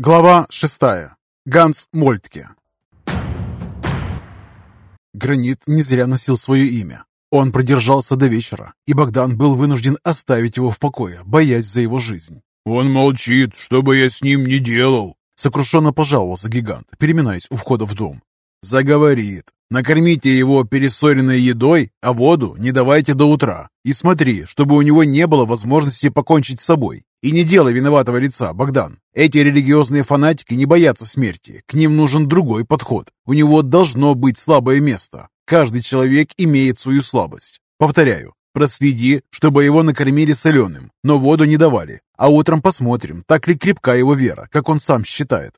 Глава шестая. Ганс Мольтке. Гранит не зря носил свое имя. Он продержался до вечера, и Богдан был вынужден оставить его в покое, боясь за его жизнь. «Он молчит, что бы я с ним ни делал!» Сокрушенно пожаловался гигант, переминаясь у входа в дом. «Заговорит. Накормите его пересоренной едой, а воду не давайте до утра. И смотри, чтобы у него не было возможности покончить с собой. И не делай виноватого лица, Богдан. Эти религиозные фанатики не боятся смерти. К ним нужен другой подход. У него должно быть слабое место. Каждый человек имеет свою слабость. Повторяю, проследи, чтобы его накормили соленым, но воду не давали. А утром посмотрим, так ли крепка его вера, как он сам считает.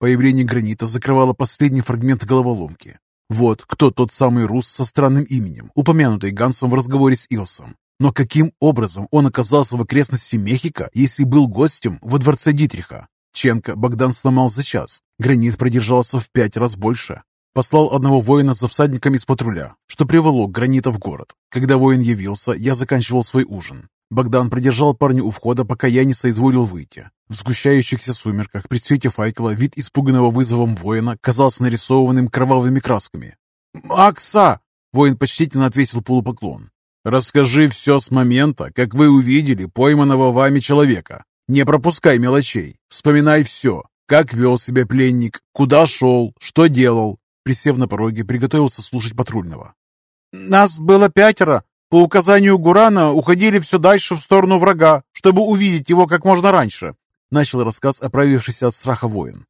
Появление гранита закрывало последний фрагмент головоломки. Вот кто тот самый рус со странным именем, упомянутый Гансом в разговоре с Илсом. Но каким образом он оказался в окрестности Мехико, если был гостем во дворце Дитриха? Ченко Богдан сломал за час. Гранит продержался в пять раз больше. Послал одного воина за всадником из патруля, что привело Гранита в город. Когда воин явился, я заканчивал свой ужин. Богдан продержал парня у входа, пока я не соизволил выйти. В сгущающихся сумерках при свете файкла вид испуганного вызовом воина казался нарисованным кровавыми красками. «Макса!» — воин почтительно ответил полупоклон. Расскажи все с момента, как вы увидели пойманного вами человека. Не пропускай мелочей. Вспоминай все. Как вел себя пленник, куда шел, что делал. Присев на пороге, приготовился слушать патрульного. Нас было пятеро. По указанию Гурана уходили все дальше в сторону врага, чтобы увидеть его как можно раньше. Начал рассказ оправившийся от страха воин.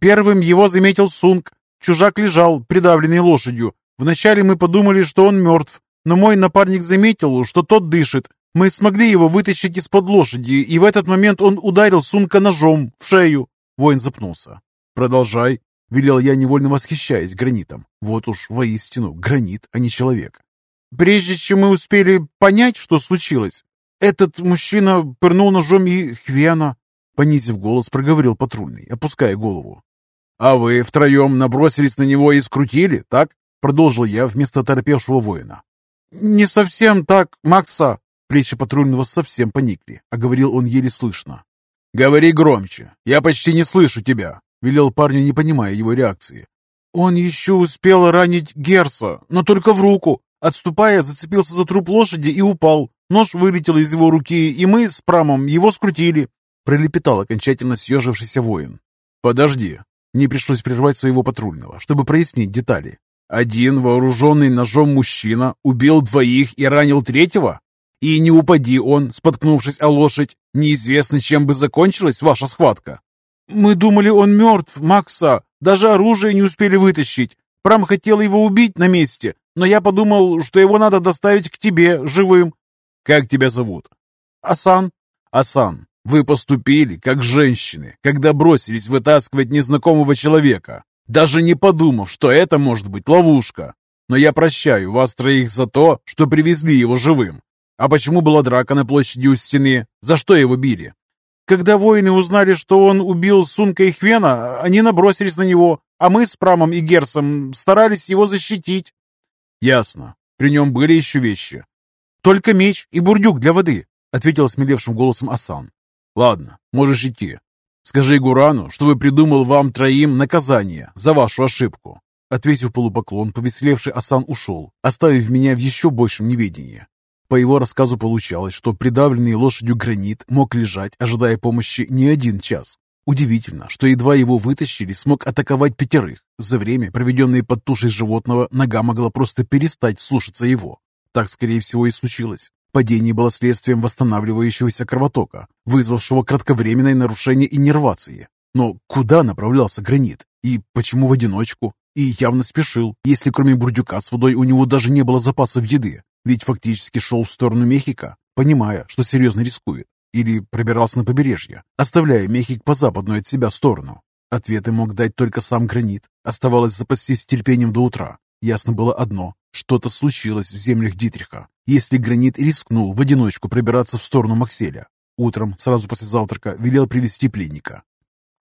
Первым его заметил Сунг. Чужак лежал, придавленный лошадью. Вначале мы подумали, что он мертв, но мой напарник заметил, что тот дышит. Мы смогли его вытащить из-под лошади, и в этот момент он ударил Сумка ножом в шею. Воин запнулся. «Продолжай», — велел я, невольно восхищаясь гранитом. Вот уж воистину гранит, а не человек. Прежде чем мы успели понять, что случилось, этот мужчина пырнул ножом и Хвена. Понизив голос, проговорил патрульный, опуская голову. «А вы втроем набросились на него и скрутили, так?» Продолжил я вместо торопевшего воина. «Не совсем так, Макса!» Плечи патрульного совсем поникли, а говорил он еле слышно. «Говори громче, я почти не слышу тебя!» Велел парню, не понимая его реакции. «Он еще успел ранить Герса, но только в руку. Отступая, зацепился за труп лошади и упал. Нож вылетел из его руки, и мы с Прамом его скрутили», пролепетал окончательно съежившийся воин. «Подожди!» Не пришлось прервать своего патрульного, чтобы прояснить детали. Один вооруженный ножом мужчина убил двоих и ранил третьего? И не упади он, споткнувшись о лошадь, неизвестно, чем бы закончилась ваша схватка. Мы думали, он мертв, Макса. Даже оружие не успели вытащить. Прам хотел его убить на месте, но я подумал, что его надо доставить к тебе живым. Как тебя зовут? Асан. Асан, вы поступили как женщины, когда бросились вытаскивать незнакомого человека даже не подумав, что это может быть ловушка. Но я прощаю вас троих за то, что привезли его живым. А почему была драка на площади у стены? За что его били? Когда воины узнали, что он убил Сунка и Хвена, они набросились на него, а мы с Прамом и Герсом старались его защитить. Ясно. При нем были еще вещи. Только меч и бурдюк для воды, ответил смелевшим голосом Асан. Ладно, можешь идти. Скажи Гурану, чтобы придумал вам троим наказание за вашу ошибку». Ответив полупоклон, повеселевший Асан ушел, оставив меня в еще большем неведении. По его рассказу получалось, что придавленный лошадью гранит мог лежать, ожидая помощи не один час. Удивительно, что едва его вытащили, смог атаковать пятерых. За время, проведенное под тушей животного, нога могла просто перестать слушаться его. Так, скорее всего, и случилось. Падение было следствием восстанавливающегося кровотока, вызвавшего кратковременное нарушение иннервации. Но куда направлялся гранит? И почему в одиночку? И явно спешил, если кроме бурдюка с водой у него даже не было запасов еды. Ведь фактически шел в сторону Мехико, понимая, что серьезно рискует. Или пробирался на побережье, оставляя Мехик по западную от себя сторону. Ответы мог дать только сам гранит. Оставалось запастись терпением до утра. Ясно было одно – что-то случилось в землях Дитриха, если Гранит рискнул в одиночку пробираться в сторону Макселя. Утром, сразу после завтрака, велел привести пленника.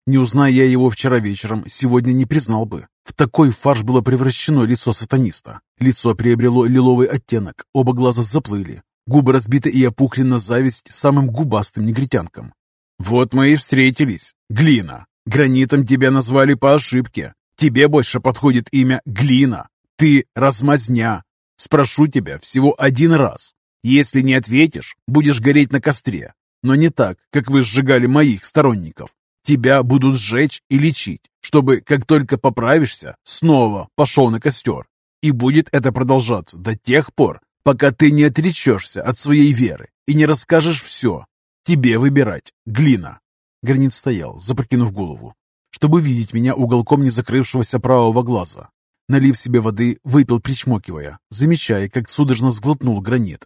Не узная я его вчера вечером, сегодня не признал бы. В такой фарш было превращено лицо сатаниста. Лицо приобрело лиловый оттенок, оба глаза заплыли, губы разбиты и опухли на зависть самым губастым негритянкам. «Вот мы и встретились, глина!» Гранитом тебя назвали по ошибке. Тебе больше подходит имя Глина. Ты размазня. Спрошу тебя всего один раз. Если не ответишь, будешь гореть на костре. Но не так, как вы сжигали моих сторонников. Тебя будут сжечь и лечить, чтобы, как только поправишься, снова пошел на костер. И будет это продолжаться до тех пор, пока ты не отречешься от своей веры и не расскажешь все. Тебе выбирать. Глина. Гранит стоял, запрокинув голову, чтобы видеть меня уголком незакрывшегося правого глаза. Налив себе воды, выпил, причмокивая, замечая, как судорожно сглотнул гранит.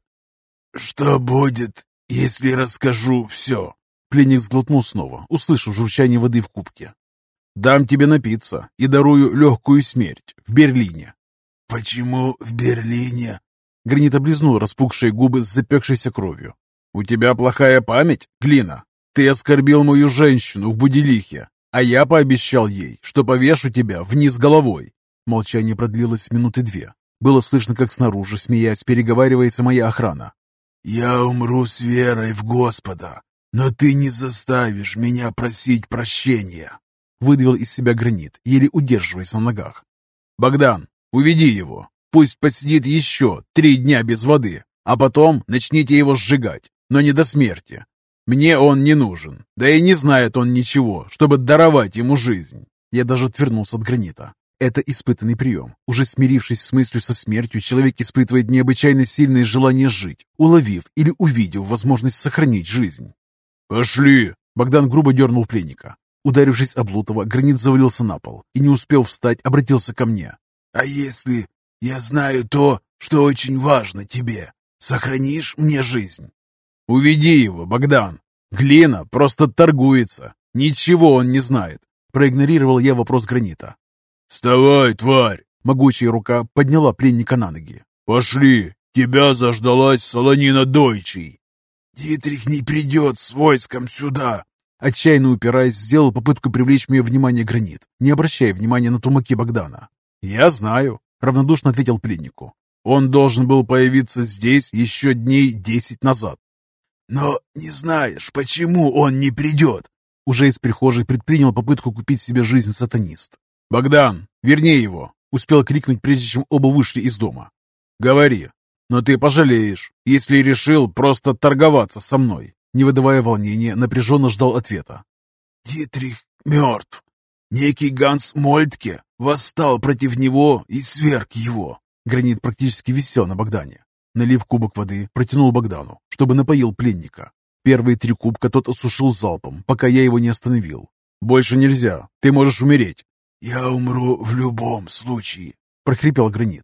«Что будет, если расскажу все?» Пленник сглотнул снова, услышав журчание воды в кубке. «Дам тебе напиться и дарую легкую смерть в Берлине». «Почему в Берлине?» Гранит облизнул распухшие губы с запекшейся кровью. «У тебя плохая память, Глина? Ты оскорбил мою женщину в Будилихе, а я пообещал ей, что повешу тебя вниз головой». Молчание продлилось минуты две. Было слышно, как снаружи, смеясь, переговаривается моя охрана. «Я умру с верой в Господа, но ты не заставишь меня просить прощения!» Выдавил из себя гранит, еле удерживаясь на ногах. «Богдан, уведи его. Пусть посидит еще три дня без воды, а потом начните его сжигать, но не до смерти. Мне он не нужен, да и не знает он ничего, чтобы даровать ему жизнь». Я даже отвернулся от гранита. Это испытанный прием. Уже смирившись с мыслью со смертью, человек испытывает необычайно сильное желание жить, уловив или увидев возможность сохранить жизнь. «Пошли!» Богдан грубо дернул пленника. Ударившись об Лутова, гранит завалился на пол и, не успел встать, обратился ко мне. «А если я знаю то, что очень важно тебе, сохранишь мне жизнь?» «Уведи его, Богдан! Глина просто торгуется. Ничего он не знает!» Проигнорировал я вопрос гранита. «Вставай, тварь!» Могучая рука подняла пленника на ноги. «Пошли! Тебя заждалась Солонина Дойчий!» «Дитрих не придет с войском сюда!» Отчаянно упираясь, сделал попытку привлечь мое внимание гранит, не обращая внимания на тумаки Богдана. «Я знаю», — равнодушно ответил пленнику. «Он должен был появиться здесь еще дней десять назад». «Но не знаешь, почему он не придет?» Уже из прихожей предпринял попытку купить себе жизнь сатанист. «Богдан, верни его!» — успел крикнуть, прежде чем оба вышли из дома. «Говори, но ты пожалеешь, если решил просто торговаться со мной!» Не выдавая волнения, напряженно ждал ответа. «Дитрих мертв. Некий Ганс Мольтке восстал против него и сверг его». Гранит практически висел на Богдане. Налив кубок воды, протянул Богдану, чтобы напоил пленника. Первые три кубка тот осушил залпом, пока я его не остановил. «Больше нельзя, ты можешь умереть». «Я умру в любом случае», — прохрипел Гранит.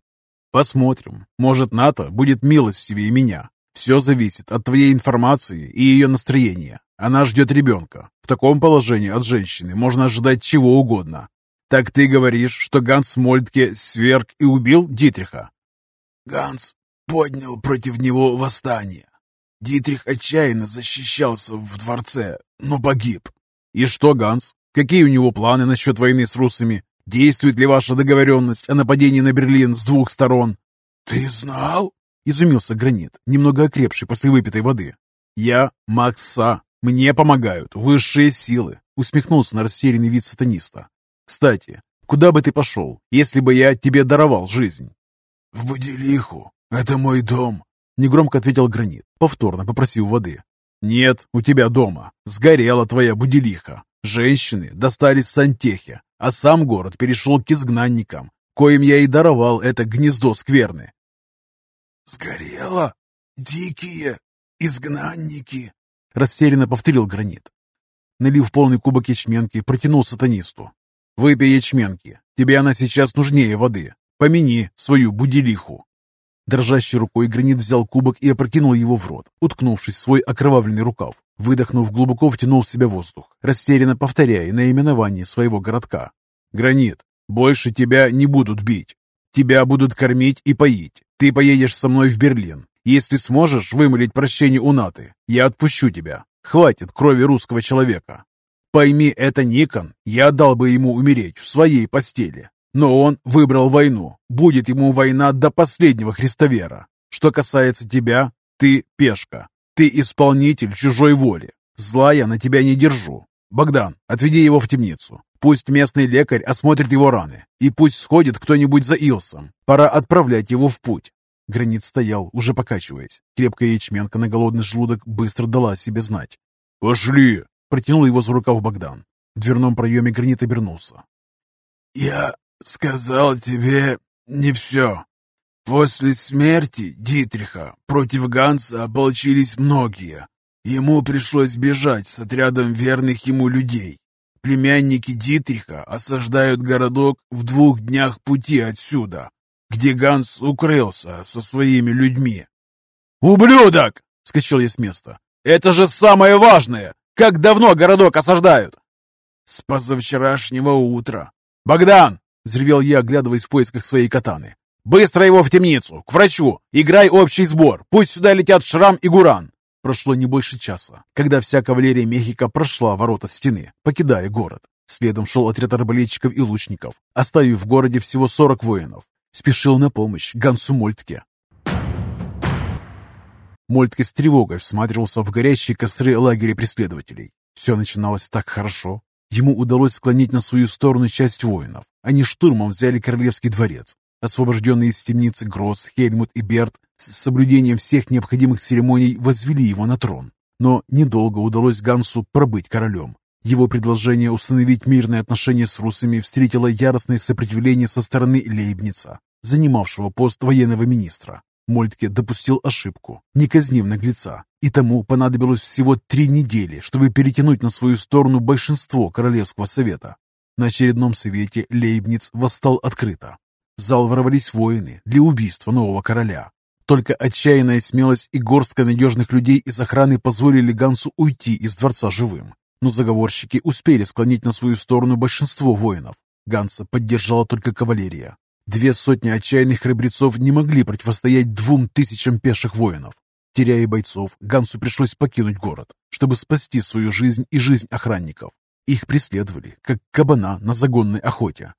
«Посмотрим. Может, НАТО будет милостивее меня. Все зависит от твоей информации и ее настроения. Она ждет ребенка. В таком положении от женщины можно ожидать чего угодно. Так ты говоришь, что Ганс Мольтке сверг и убил Дитриха?» «Ганс поднял против него восстание. Дитрих отчаянно защищался в дворце, но погиб». «И что, Ганс? Какие у него планы насчет войны с русами? Действует ли ваша договоренность о нападении на Берлин с двух сторон?» «Ты знал?» — изумился Гранит, немного окрепший после выпитой воды. «Я Макса. Мне помогают высшие силы», — усмехнулся на растерянный вид сатаниста. «Кстати, куда бы ты пошел, если бы я тебе даровал жизнь?» «В Будилиху. Это мой дом», — негромко ответил Гранит, повторно попросив воды. «Нет, у тебя дома. Сгорела твоя Будилиха. Женщины достались Сантехе, а сам город перешел к изгнанникам, коим я и даровал это гнездо скверны. «Сгорело? Дикие изгнанники!» Растерянно повторил гранит. Налив полный кубок ячменки, протянул сатанисту. «Выпей ячменки. Тебе она сейчас нужнее воды. Помяни свою будилиху». Дрожащей рукой гранит взял кубок и опрокинул его в рот, уткнувшись в свой окровавленный рукав. Выдохнув, глубоко втянул в себя воздух, растерянно повторяя наименование своего городка. «Гранит, больше тебя не будут бить. Тебя будут кормить и поить. Ты поедешь со мной в Берлин. Если сможешь вымолить прощение у Наты, я отпущу тебя. Хватит крови русского человека. Пойми, это Никон, я дал бы ему умереть в своей постели. Но он выбрал войну. Будет ему война до последнего христовера. Что касается тебя, ты пешка. Ты исполнитель чужой воли. Зла я на тебя не держу. Богдан, отведи его в темницу. Пусть местный лекарь осмотрит его раны, и пусть сходит кто-нибудь за Илсом. Пора отправлять его в путь». Гранит стоял, уже покачиваясь. Крепкая ячменка на голодный желудок быстро дала себе знать. «Пошли!» — протянул его за рукав Богдан. В дверном проеме Гранит обернулся. «Я сказал тебе не все. После смерти Дитриха против Ганса ополчились многие. Ему пришлось бежать с отрядом верных ему людей. Племянники Дитриха осаждают городок в двух днях пути отсюда, где Ганс укрылся со своими людьми. «Ублюдок!» — вскочил я с места. «Это же самое важное! Как давно городок осаждают?» «С позавчерашнего утра». «Богдан!» — взревел я, оглядываясь в поисках своей катаны. «Быстро его в темницу, к врачу! Играй общий сбор! Пусть сюда летят Шрам и Гуран!» Прошло не больше часа, когда вся кавалерия Мехико прошла ворота стены, покидая город. Следом шел отряд арбалетчиков и лучников, оставив в городе всего 40 воинов. Спешил на помощь Гансу Мольтке. Мольтке с тревогой всматривался в горящие костры лагеря преследователей. Все начиналось так хорошо. Ему удалось склонить на свою сторону часть воинов. Они штурмом взяли королевский дворец, Освобожденные из темницы Гросс, Хельмут и Берт с соблюдением всех необходимых церемоний возвели его на трон. Но недолго удалось Гансу пробыть королем. Его предложение установить мирные отношения с русами встретило яростное сопротивление со стороны Лейбница, занимавшего пост военного министра. Мольтке допустил ошибку, не казнив наглеца, и тому понадобилось всего три недели, чтобы перетянуть на свою сторону большинство Королевского совета. На очередном совете Лейбниц восстал открыто, в зал ворвались воины для убийства нового короля. Только отчаянная смелость и горстка надежных людей из охраны позволили Гансу уйти из дворца живым. Но заговорщики успели склонить на свою сторону большинство воинов. Ганса поддержала только кавалерия. Две сотни отчаянных храбрецов не могли противостоять двум тысячам пеших воинов. Теряя бойцов, Гансу пришлось покинуть город, чтобы спасти свою жизнь и жизнь охранников. Их преследовали, как кабана на загонной охоте.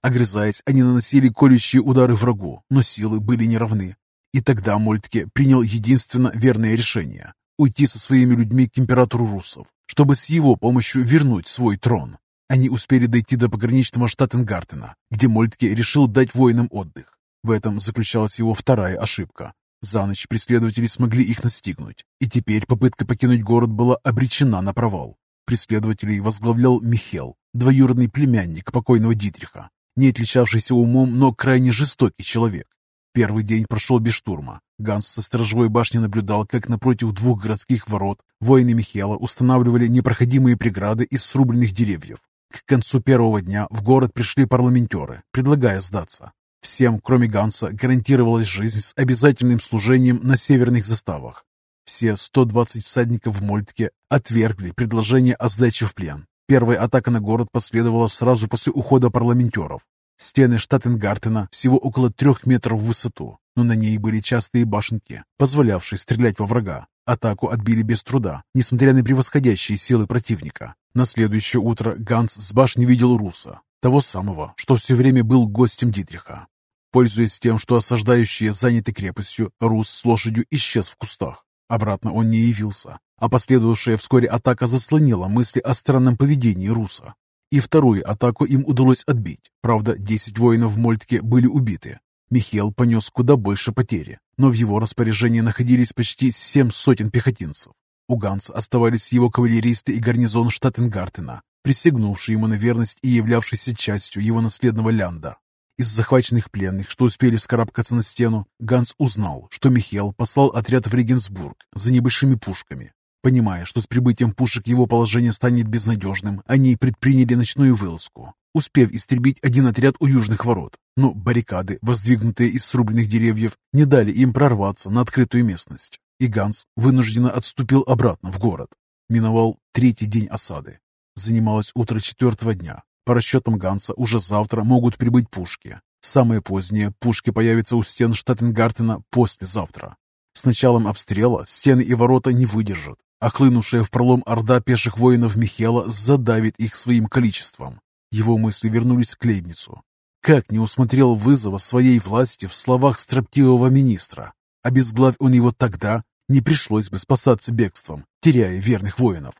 Огрызаясь, они наносили колющие удары врагу, но силы были неравны. И тогда Мольтке принял единственно верное решение – уйти со своими людьми к императору русов, чтобы с его помощью вернуть свой трон. Они успели дойти до пограничного Штаттенгартена, где Мольтке решил дать воинам отдых. В этом заключалась его вторая ошибка. За ночь преследователи смогли их настигнуть, и теперь попытка покинуть город была обречена на провал. Преследователей возглавлял Михел, двоюродный племянник покойного Дитриха, не отличавшийся умом, но крайне жестокий человек. Первый день прошел без штурма. Ганс со сторожевой башни наблюдал, как напротив двух городских ворот воины Михела устанавливали непроходимые преграды из срубленных деревьев. К концу первого дня в город пришли парламентеры, предлагая сдаться. Всем, кроме Ганса, гарантировалась жизнь с обязательным служением на северных заставах. Все 120 всадников в Мольтке отвергли предложение о сдаче в плен. Первая атака на город последовала сразу после ухода парламентеров. Стены Штаттенгартена всего около трех метров в высоту, но на ней были частые башенки, позволявшие стрелять во врага. Атаку отбили без труда, несмотря на превосходящие силы противника. На следующее утро Ганс с башни видел Руса, того самого, что все время был гостем Дитриха. Пользуясь тем, что осаждающие заняты крепостью, Рус с лошадью исчез в кустах. Обратно он не явился, а последовавшая вскоре атака заслонила мысли о странном поведении Руса. И вторую атаку им удалось отбить. Правда, 10 воинов в Мольтке были убиты. Михел понес куда больше потери, но в его распоряжении находились почти семь сотен пехотинцев. У Ганса оставались его кавалеристы и гарнизон Штаттенгартена, присягнувший ему на верность и являвшийся частью его наследного лянда. Из захваченных пленных, что успели вскарабкаться на стену, Ганс узнал, что Михел послал отряд в Регенсбург за небольшими пушками. Понимая, что с прибытием пушек его положение станет безнадежным, они предприняли ночную вылазку, успев истребить один отряд у южных ворот. Но баррикады, воздвигнутые из срубленных деревьев, не дали им прорваться на открытую местность. И Ганс вынужденно отступил обратно в город. Миновал третий день осады. Занималось утро четвертого дня. По расчетам Ганса, уже завтра могут прибыть пушки. Самое позднее пушки появятся у стен Штаттенгартена послезавтра. С началом обстрела стены и ворота не выдержат, а хлынувшая в пролом орда пеших воинов Михела задавит их своим количеством. Его мысли вернулись к Лейбницу. Как не усмотрел вызова своей власти в словах строптивого министра? Обезглавь он его тогда, не пришлось бы спасаться бегством, теряя верных воинов.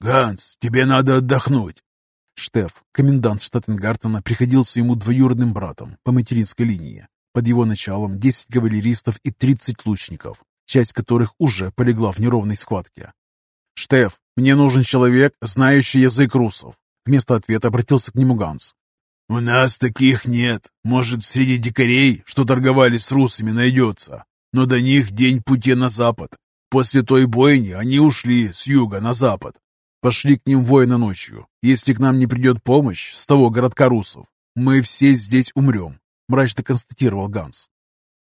«Ганс, тебе надо отдохнуть!» Штеф, комендант Штаттенгартена, приходился ему двоюродным братом по материнской линии. Под его началом 10 кавалеристов и 30 лучников, часть которых уже полегла в неровной схватке. «Штеф, мне нужен человек, знающий язык русов!» Вместо ответа обратился к нему Ганс. «У нас таких нет. Может, среди дикарей, что торговали с русами, найдется. Но до них день пути на запад. После той бойни они ушли с юга на запад. Пошли к ним воины ночью. Если к нам не придет помощь с того городка русов, мы все здесь умрем», — мрачно констатировал Ганс.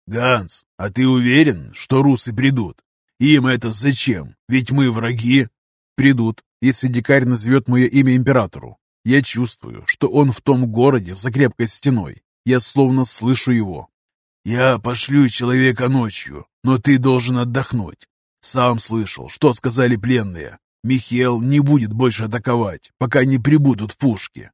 «Ганс, а ты уверен, что русы придут? Им это зачем? Ведь мы враги». «Придут, если дикарь назовет мое имя императору. Я чувствую, что он в том городе за крепкой стеной. Я словно слышу его. Я пошлю человека ночью, но ты должен отдохнуть. Сам слышал, что сказали пленные. Михаил не будет больше атаковать, пока не прибудут пушки.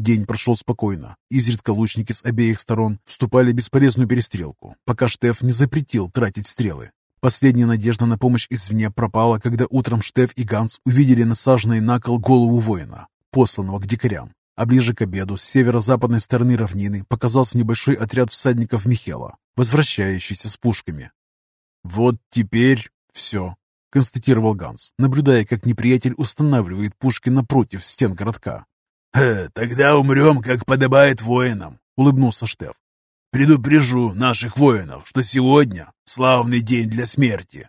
День прошел спокойно. Изредка лучники с обеих сторон вступали в бесполезную перестрелку, пока Штеф не запретил тратить стрелы. Последняя надежда на помощь извне пропала, когда утром Штеф и Ганс увидели насаженный на кол голову воина посланного к дикарям. А ближе к обеду с северо-западной стороны равнины показался небольшой отряд всадников Михела, возвращающийся с пушками. «Вот теперь все», — констатировал Ганс, наблюдая, как неприятель устанавливает пушки напротив стен городка. «Э, «Тогда умрем, как подобает воинам», — улыбнулся Штеф. «Предупрежу наших воинов, что сегодня славный день для смерти».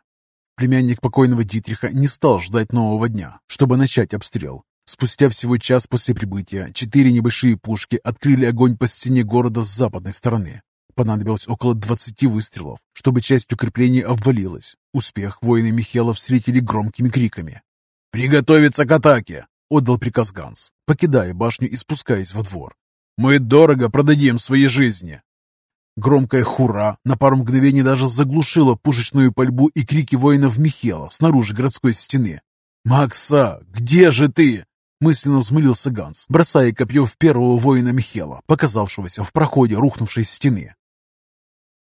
Племянник покойного Дитриха не стал ждать нового дня, чтобы начать обстрел. Спустя всего час после прибытия четыре небольшие пушки открыли огонь по стене города с западной стороны. Понадобилось около 20 выстрелов, чтобы часть укреплений обвалилась. Успех воины Михела встретили громкими криками. «Приготовиться к атаке!» — отдал приказ Ганс, покидая башню и спускаясь во двор. «Мы дорого продадим свои жизни!» Громкое «Хура» на пару мгновений даже заглушило пушечную пальбу и крики воинов Михела снаружи городской стены. «Макса, где же ты?» Мысленно взмылился Ганс, бросая копье в первого воина Михела, показавшегося в проходе рухнувшей стены.